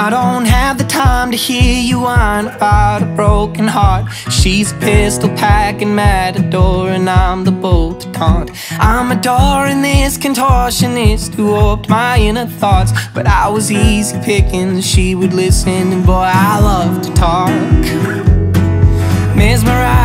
I don't have the time to hear you whine about a broken heart. She's pistol packing matador, and I'm the bolt to taunt. I'm adoring this contortionist who warped my inner thoughts. But I was easy picking, she would listen, and boy, I love to talk. Mesmerizing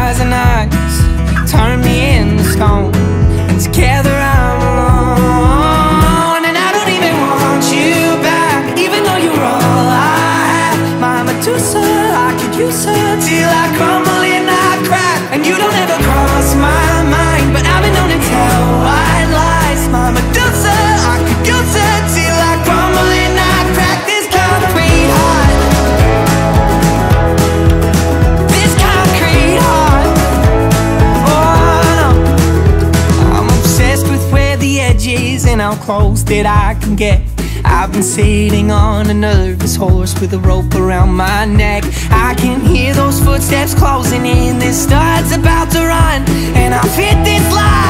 and how close that I can get. I've been sitting on a nervous horse with a rope around my neck. I can hear those footsteps closing in. This start's about to run, and I've hit this line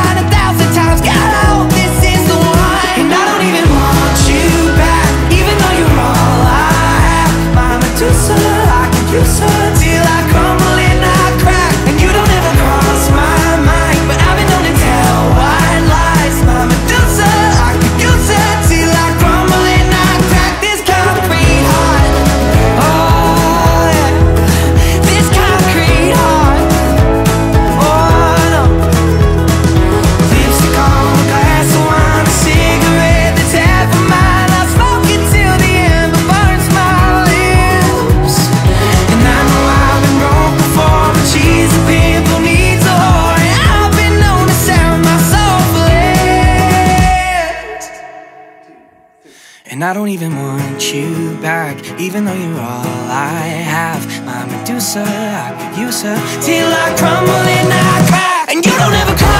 And I don't even want you back, even though you're all I have. My Medusa, I could use her till I crumble and I crack. And you don't ever my